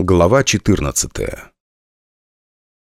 Глава 14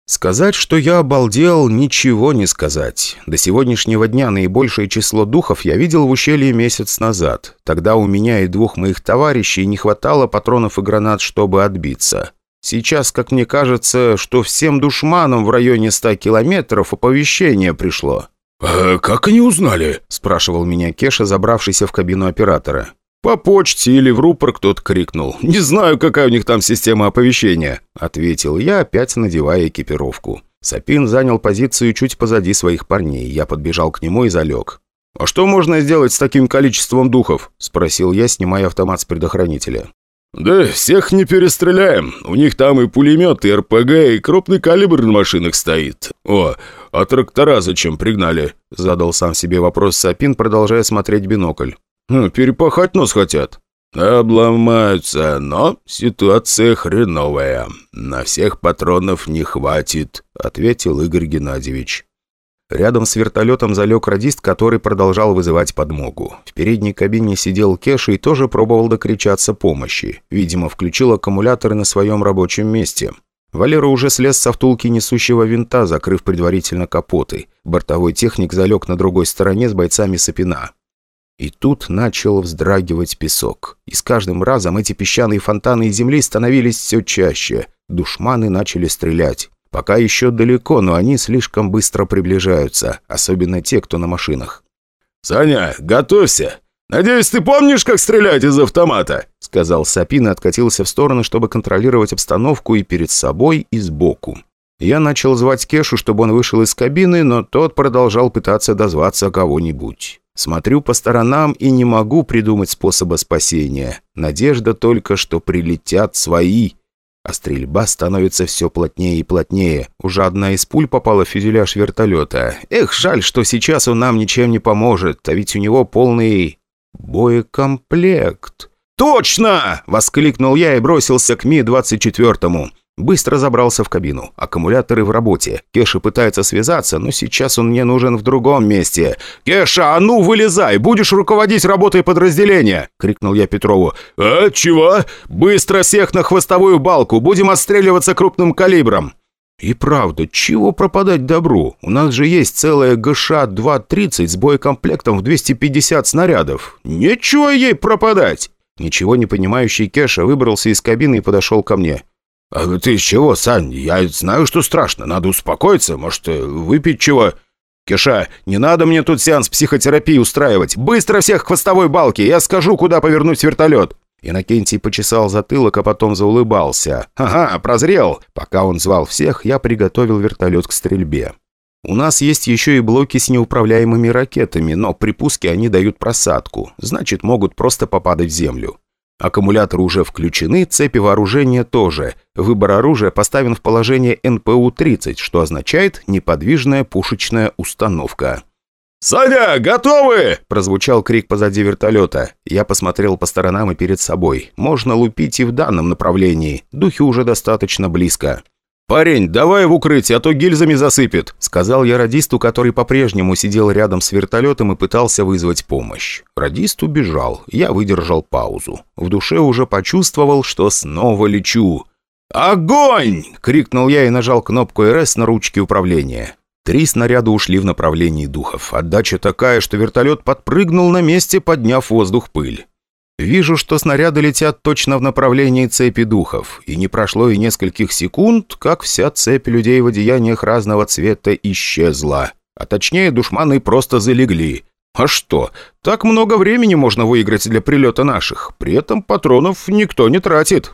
Сказать, что я обалдел, ничего не сказать. До сегодняшнего дня наибольшее число духов я видел в ущелье месяц назад. Тогда у меня и двух моих товарищей не хватало патронов и гранат, чтобы отбиться. Сейчас, как мне кажется, что всем душманам в районе ста километров оповещение пришло. «А как они узнали?» – спрашивал меня Кеша, забравшийся в кабину оператора. «По почте или в рупор кто-то крикнул. Не знаю, какая у них там система оповещения», — ответил я, опять надевая экипировку. Сапин занял позицию чуть позади своих парней. Я подбежал к нему и залег. «А что можно сделать с таким количеством духов?» — спросил я, снимая автомат с предохранителя. «Да всех не перестреляем. У них там и пулемет, и РПГ, и крупный калибр на машинах стоит. О, а трактора зачем пригнали?» Задал сам себе вопрос Сапин, продолжая смотреть бинокль. Ну, перепахать нас хотят». «Обломаются, но ситуация хреновая. На всех патронов не хватит», — ответил Игорь Геннадьевич. Рядом с вертолетом залег радист, который продолжал вызывать подмогу. В передней кабине сидел Кеша и тоже пробовал докричаться помощи. Видимо, включил аккумуляторы на своем рабочем месте. Валера уже слез со втулки несущего винта, закрыв предварительно капоты. Бортовой техник залег на другой стороне с бойцами Сапина. И тут начал вздрагивать песок. И с каждым разом эти песчаные фонтаны из земли становились все чаще. Душманы начали стрелять. Пока еще далеко, но они слишком быстро приближаются, особенно те, кто на машинах. «Саня, готовься! Надеюсь, ты помнишь, как стрелять из автомата?» сказал Сапин и откатился в сторону, чтобы контролировать обстановку и перед собой, и сбоку. Я начал звать Кешу, чтобы он вышел из кабины, но тот продолжал пытаться дозваться кого-нибудь. Смотрю по сторонам и не могу придумать способа спасения. Надежда только, что прилетят свои. А стрельба становится все плотнее и плотнее. Уже одна из пуль попала в фюзеляж вертолета. Эх, жаль, что сейчас он нам ничем не поможет, а ведь у него полный боекомплект. «Точно!» — воскликнул я и бросился к Ми-24. Быстро забрался в кабину. Аккумуляторы в работе. Кеша пытается связаться, но сейчас он мне нужен в другом месте. «Кеша, а ну вылезай! Будешь руководить работой подразделения!» — крикнул я Петрову. «А, чего?» «Быстро всех на хвостовую балку! Будем отстреливаться крупным калибром!» «И правда, чего пропадать добру? У нас же есть целая ГШ-230 с боекомплектом в 250 снарядов. Нечего ей пропадать!» Ничего не понимающий Кеша выбрался из кабины и подошел ко мне. «А ты чего, Сань? Я знаю, что страшно. Надо успокоиться. Может, э, выпить чего?» «Кеша, не надо мне тут сеанс психотерапии устраивать. Быстро всех к хвостовой балке. Я скажу, куда повернуть вертолет». Иннокентий почесал затылок, а потом заулыбался. «Ага, прозрел!» Пока он звал всех, я приготовил вертолет к стрельбе. У нас есть еще и блоки с неуправляемыми ракетами, но при пуске они дают просадку, значит, могут просто попадать в землю. Аккумуляторы уже включены, цепи вооружения тоже. Выбор оружия поставлен в положение НПУ-30, что означает «неподвижная пушечная установка». «Саня, готовы?» – прозвучал крик позади вертолета. Я посмотрел по сторонам и перед собой. Можно лупить и в данном направлении. Духи уже достаточно близко. «Парень, давай в укрытие, а то гильзами засыпет», — сказал я радисту, который по-прежнему сидел рядом с вертолетом и пытался вызвать помощь. Радист убежал, я выдержал паузу. В душе уже почувствовал, что снова лечу. «Огонь!» — крикнул я и нажал кнопку РС на ручке управления. Три снаряда ушли в направлении духов. Отдача такая, что вертолет подпрыгнул на месте, подняв воздух пыль. Вижу, что снаряды летят точно в направлении цепи духов, и не прошло и нескольких секунд, как вся цепь людей в одеяниях разного цвета исчезла. А точнее, душманы просто залегли. А что, так много времени можно выиграть для прилета наших, при этом патронов никто не тратит.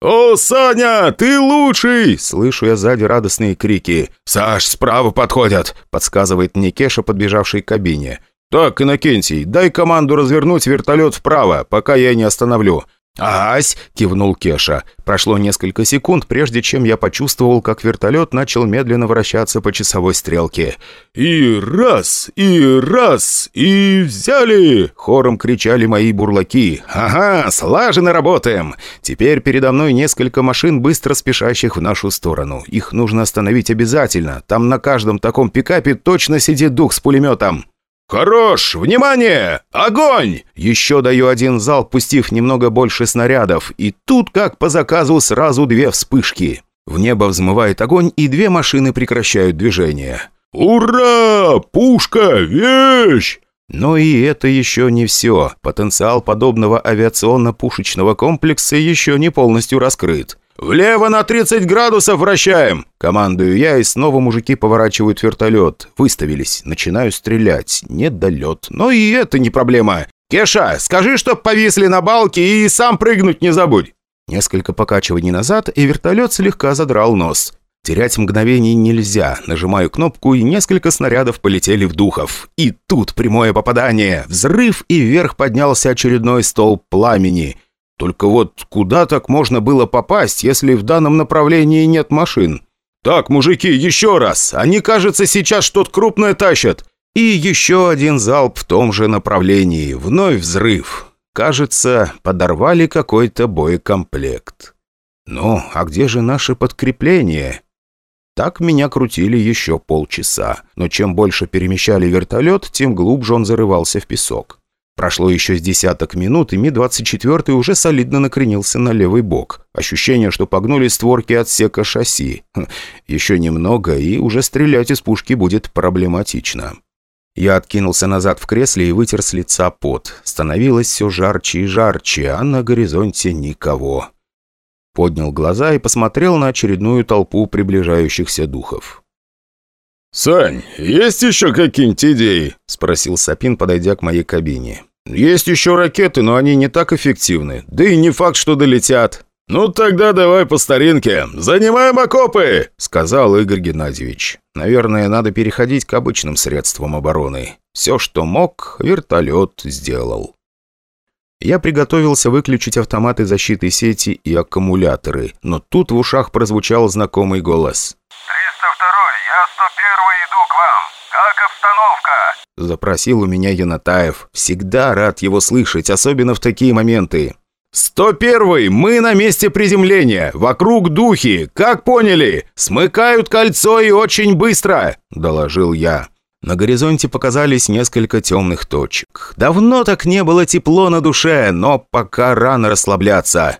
«О, Саня, ты лучший!» Слышу я сзади радостные крики. «Саш, справа подходят!» Подсказывает мне Кеша, подбежавший к кабине. «Так, Иннокентий, дай команду развернуть вертолет вправо, пока я не остановлю». «Ась!» – кивнул Кеша. Прошло несколько секунд, прежде чем я почувствовал, как вертолет начал медленно вращаться по часовой стрелке. «И раз, и раз, и взяли!» – хором кричали мои бурлаки. «Ага, слаженно работаем! Теперь передо мной несколько машин, быстро спешащих в нашу сторону. Их нужно остановить обязательно. Там на каждом таком пикапе точно сидит дух с пулеметом». «Хорош! Внимание! Огонь!» Еще даю один зал, пустив немного больше снарядов. И тут, как по заказу, сразу две вспышки. В небо взмывает огонь, и две машины прекращают движение. «Ура! Пушка! Вещь!» Но и это еще не все. Потенциал подобного авиационно-пушечного комплекса еще не полностью раскрыт. «Влево на 30 градусов вращаем!» Командую я, и снова мужики поворачивают вертолет. Выставились. Начинаю стрелять. Недолет. Но и это не проблема. «Кеша, скажи, чтоб повисли на балке и сам прыгнуть не забудь!» Несколько покачиваний назад, и вертолет слегка задрал нос. Терять мгновений нельзя. Нажимаю кнопку, и несколько снарядов полетели в духов. И тут прямое попадание. Взрыв, и вверх поднялся очередной столб пламени – только вот куда так можно было попасть, если в данном направлении нет машин? «Так, мужики, еще раз! Они, кажется, сейчас что-то крупное тащат!» И еще один залп в том же направлении. Вновь взрыв. Кажется, подорвали какой-то боекомплект. Ну, а где же наше подкрепление? Так меня крутили еще полчаса. Но чем больше перемещали вертолет, тем глубже он зарывался в песок. Прошло еще с десяток минут, и Ми-24 уже солидно накренился на левый бок. Ощущение, что погнули створки отсека шасси. Хм, еще немного, и уже стрелять из пушки будет проблематично. Я откинулся назад в кресле и вытер с лица пот. Становилось все жарче и жарче, а на горизонте никого. Поднял глаза и посмотрел на очередную толпу приближающихся духов. «Сань, есть еще какие-нибудь идеи?» – спросил Сапин, подойдя к моей кабине. «Есть еще ракеты, но они не так эффективны. Да и не факт, что долетят». «Ну тогда давай по старинке. Занимаем окопы!» – сказал Игорь Геннадьевич. «Наверное, надо переходить к обычным средствам обороны. Все, что мог, вертолет сделал». Я приготовился выключить автоматы защиты сети и аккумуляторы, но тут в ушах прозвучал знакомый голос. Запросил у меня Янатаев. Всегда рад его слышать, особенно в такие моменты. «101-й! Мы на месте приземления! Вокруг духи! Как поняли? Смыкают кольцо и очень быстро!» – доложил я. На горизонте показались несколько темных точек. Давно так не было тепло на душе, но пока рано расслабляться.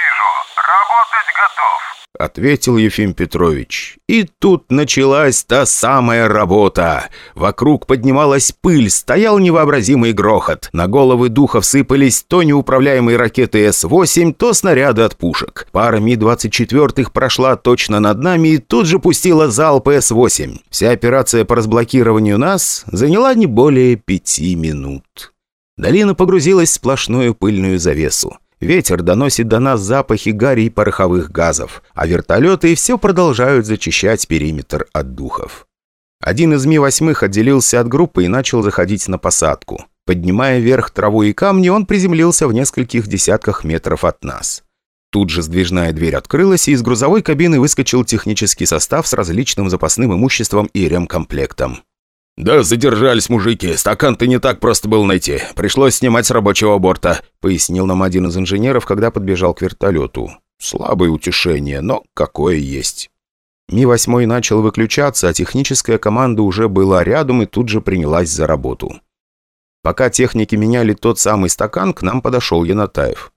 «302-й, Бармалеев вижу. Работать готов ответил Ефим Петрович. И тут началась та самая работа. Вокруг поднималась пыль, стоял невообразимый грохот. На головы духов сыпались то неуправляемые ракеты С-8, то снаряды от пушек. Пара Ми-24 прошла точно над нами и тут же пустила залп С-8. Вся операция по разблокированию нас заняла не более пяти минут. Долина погрузилась в сплошную пыльную завесу. Ветер доносит до нас запахи гари и пороховых газов, а вертолеты все продолжают зачищать периметр от духов. Один из Ми-8 отделился от группы и начал заходить на посадку. Поднимая вверх траву и камни, он приземлился в нескольких десятках метров от нас. Тут же сдвижная дверь открылась, и из грузовой кабины выскочил технический состав с различным запасным имуществом и ремкомплектом. «Да задержались мужики. Стакан-то не так просто было найти. Пришлось снимать с рабочего борта», — пояснил нам один из инженеров, когда подбежал к вертолету. Слабое утешение, но какое есть. Ми-8 начал выключаться, а техническая команда уже была рядом и тут же принялась за работу. Пока техники меняли тот самый стакан, к нам подошел Янатаев.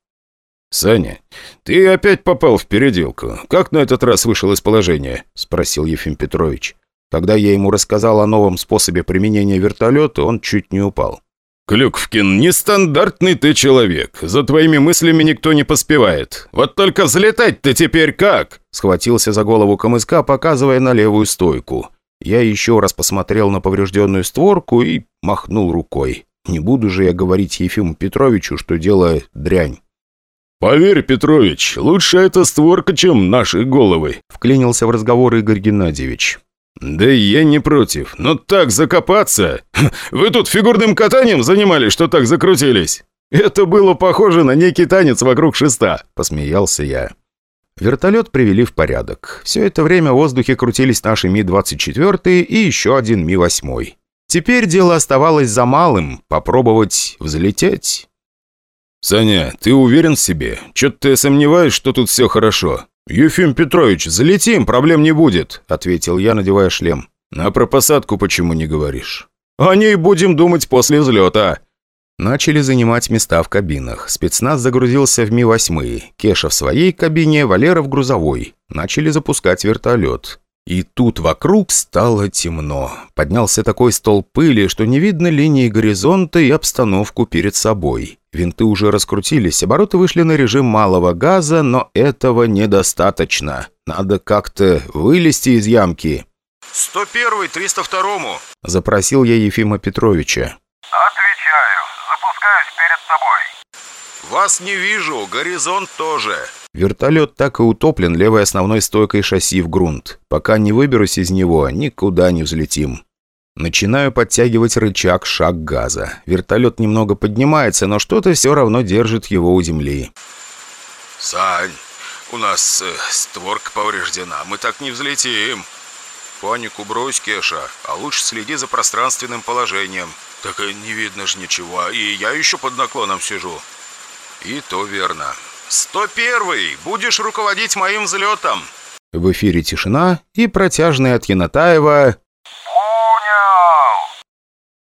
«Саня, ты опять попал в переделку. Как на этот раз вышел из положения?» – спросил Ефим Петрович. Когда я ему рассказал о новом способе применения вертолета, он чуть не упал. «Клюквкин, нестандартный ты человек. За твоими мыслями никто не поспевает. Вот только взлетать-то теперь как?» Схватился за голову КМСК, показывая на левую стойку. Я еще раз посмотрел на поврежденную створку и махнул рукой. Не буду же я говорить Ефиму Петровичу, что дело дрянь. «Поверь, Петрович, лучше эта створка, чем наши головы», — вклинился в разговор Игорь Геннадьевич. «Да я не против, но так закопаться! Вы тут фигурным катанием занимались, что так закрутились? Это было похоже на некий танец вокруг шеста», — посмеялся я. Вертолет привели в порядок. Все это время в воздухе крутились наши Ми-24 и еще один Ми-8. Теперь дело оставалось за малым — попробовать взлететь. «Саня, ты уверен в себе? Чё-то ты сомневаешь, что тут все хорошо?» «Ефим Петрович, залетим, проблем не будет», — ответил я, надевая шлем. «А про посадку почему не говоришь?» «О ней будем думать после взлета». Начали занимать места в кабинах. Спецназ загрузился в Ми-8. Кеша в своей кабине, Валера в грузовой. Начали запускать вертолет. И тут вокруг стало темно. Поднялся такой стол пыли, что не видно линии горизонта и обстановку перед собой. Винты уже раскрутились, обороты вышли на режим малого газа, но этого недостаточно. Надо как-то вылезти из ямки. «101-й, 302-му!» – запросил я Ефима Петровича. Отвечаю. Запускаюсь перед тобой. «Вас не вижу, горизонт тоже!» Вертолет так и утоплен левой основной стойкой шасси в грунт. Пока не выберусь из него, никуда не взлетим. Начинаю подтягивать рычаг шаг газа. Вертолет немного поднимается, но что-то все равно держит его у земли. «Сань, у нас э, створка повреждена, мы так не взлетим». «Панику брось, Кеша, а лучше следи за пространственным положением. Так и не видно же ничего, и я еще под наклоном сижу». «И то верно. 101-й, будешь руководить моим взлетом». В эфире тишина и протяжный от Янатаева.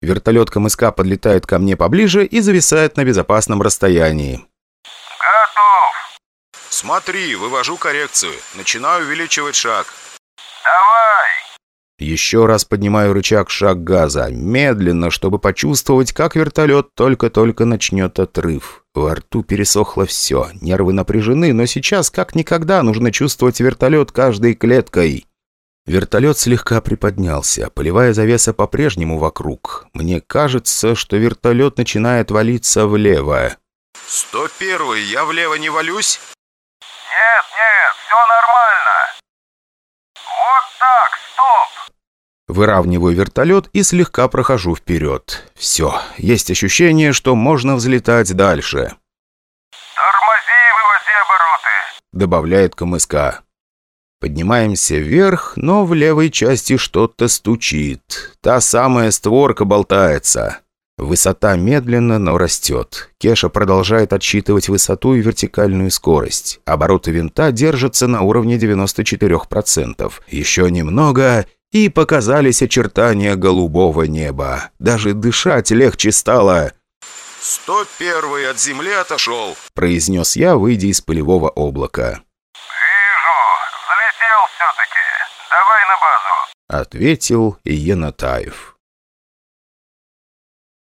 Вертолет КМСК подлетает ко мне поближе и зависает на безопасном расстоянии. Готов. «Смотри, вывожу коррекцию. Начинаю увеличивать шаг». Давай. Еще раз поднимаю рычаг шаг газа, медленно, чтобы почувствовать, как вертолет только-только начнет отрыв. Во рту пересохло все, нервы напряжены, но сейчас как никогда нужно чувствовать вертолет каждой клеткой. Вертолет слегка приподнялся, полевая завеса по-прежнему вокруг. Мне кажется, что вертолет начинает валиться влево. 101-й, я влево не валюсь?» Нет, нет, все нормально. Вот так, стоп. Выравниваю вертолет и слегка прохожу вперед. Все, есть ощущение, что можно взлетать дальше. Тормози и вывози обороты. Добавляет КМСК. Поднимаемся вверх, но в левой части что-то стучит. Та самая створка болтается. Высота медленно, но растет. Кеша продолжает отсчитывать высоту и вертикальную скорость. Обороты винта держатся на уровне 94%. Еще немного, и показались очертания голубого неба. Даже дышать легче стало. 101-й от земли отошел. произнес я, выйдя из пылевого облака. Вижу. Взлетел все-таки. Давай на базу. Ответил Енотаев.